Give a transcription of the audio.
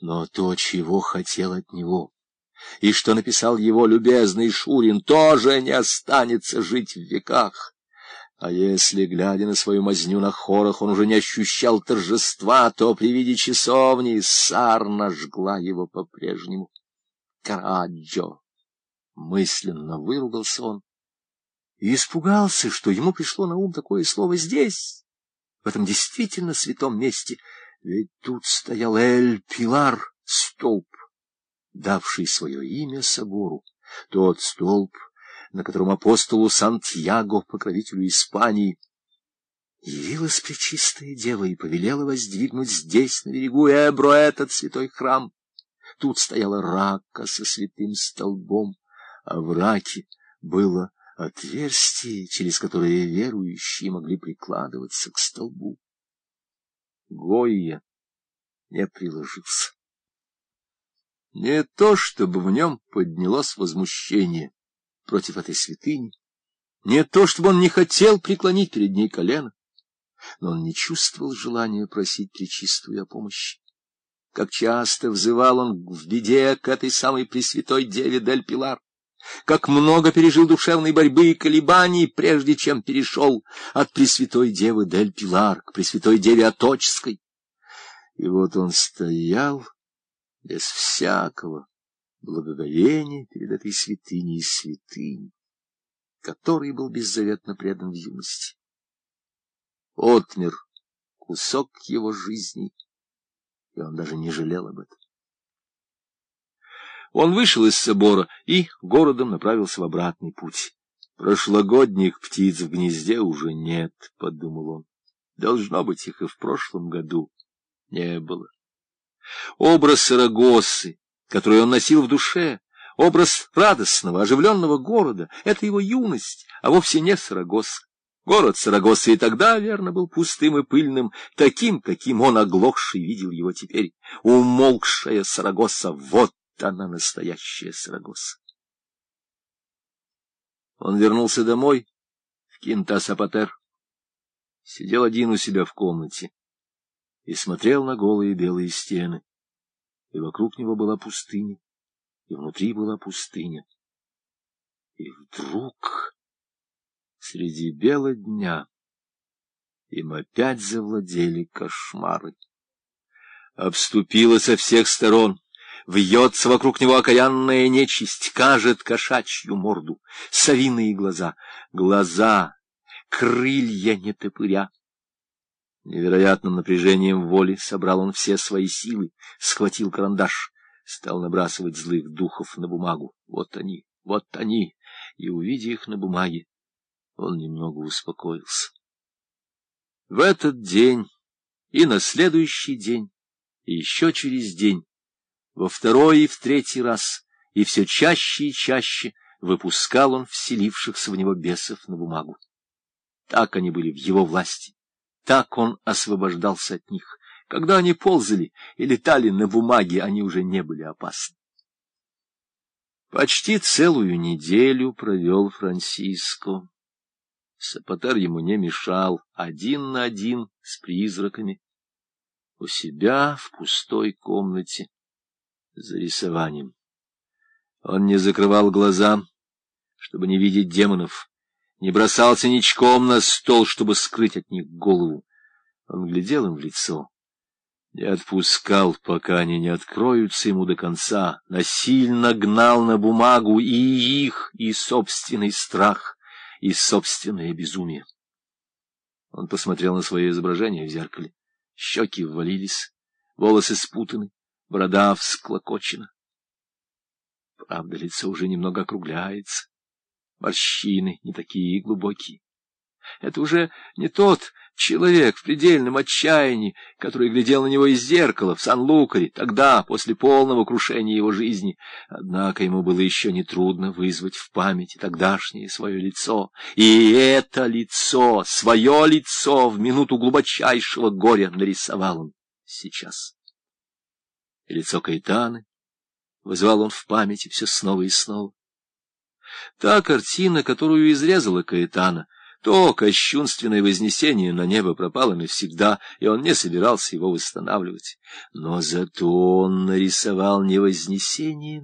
Но то, чего хотел от него, и что написал его любезный Шурин, тоже не останется жить в веках. А если, глядя на свою мазню на хорах, он уже не ощущал торжества, то при виде часовни сарна жгла его по-прежнему. Караджо! Мысленно выругался он и испугался, что ему пришло на ум такое слово здесь, в этом действительно святом месте, ведь тут стоял Эль-Пилар, столб, давший свое имя собору, тот столб, на котором апостолу Сантьяго, покровителю Испании, явилась Пречистая Дева и повелела воздвигнуть здесь, на берегу Эбро, этот святой храм. Тут стояла рака со святым столбом, а в раке было отверстие, через которое верующие могли прикладываться к столбу. Гойя не приложился. Не то, чтобы в нем поднялось возмущение против этой святыни, не то, чтобы он не хотел преклонить перед ней колено, но он не чувствовал желания просить Пречистую о помощи. Как часто взывал он в беде к этой самой Пресвятой Деве Дель Пилар, как много пережил душевной борьбы и колебаний, прежде чем перешел от Пресвятой Девы Дель Пилар к Пресвятой Деве Аточской. И вот он стоял без всякого благоговения перед этой святыней и святынь, который был беззаветно предан в юности. Отмер кусок его жизни, и он даже не жалел об этом. Он вышел из собора и городом направился в обратный путь. Прошлогодних птиц в гнезде уже нет, — подумал он. Должно быть, их и в прошлом году не было. Образ Сарагосы, который он носил в душе, образ радостного, оживленного города — это его юность, а вовсе не Сарагоса. Город Сарагоса и тогда, верно, был пустым и пыльным, таким, каким он, оглохший, видел его теперь. Умолкшая Сарагоса — вот она, настоящая Сарагоса. Он вернулся домой, в Кинтасапатер, сидел один у себя в комнате и смотрел на голые белые стены. И вокруг него была пустыня, и внутри была пустыня. И вдруг, среди бела дня, им опять завладели кошмары. Обступила со всех сторон, вьется вокруг него окаянная нечисть, кажет кошачью морду, совиные глаза, глаза, крылья нетопыря. Невероятным напряжением воли собрал он все свои силы, схватил карандаш, стал набрасывать злых духов на бумагу. Вот они, вот они, и, увидя их на бумаге, он немного успокоился. В этот день и на следующий день, и еще через день, во второй и в третий раз, и все чаще и чаще выпускал он вселившихся в него бесов на бумагу. Так они были в его власти. Так он освобождался от них. Когда они ползали и летали на бумаге, они уже не были опасны. Почти целую неделю провел Франциско. Сапатер ему не мешал, один на один с призраками, у себя в пустой комнате за рисованием. Он не закрывал глаза, чтобы не видеть демонов, не бросался ничком на стол, чтобы скрыть от них голову. Он глядел им в лицо, не отпускал, пока они не откроются ему до конца, насильно гнал на бумагу и их, и собственный страх, и собственное безумие. Он посмотрел на свое изображение в зеркале. Щеки ввалились, волосы спутаны, борода всклокочена. Правда, лицо уже немного округляется. Морщины не такие глубокие. Это уже не тот человек в предельном отчаянии, который глядел на него из зеркала в Сан-Лукаре, тогда, после полного крушения его жизни. Однако ему было еще нетрудно вызвать в памяти тогдашнее свое лицо. И это лицо, свое лицо в минуту глубочайшего горя нарисовал он сейчас. И лицо Каэтаны вызвал он в памяти все снова и снова. Та картина, которую изрезала Каэтана, То кощунственное вознесение на небо пропало навсегда, и он не собирался его восстанавливать. Но зато он нарисовал не вознесение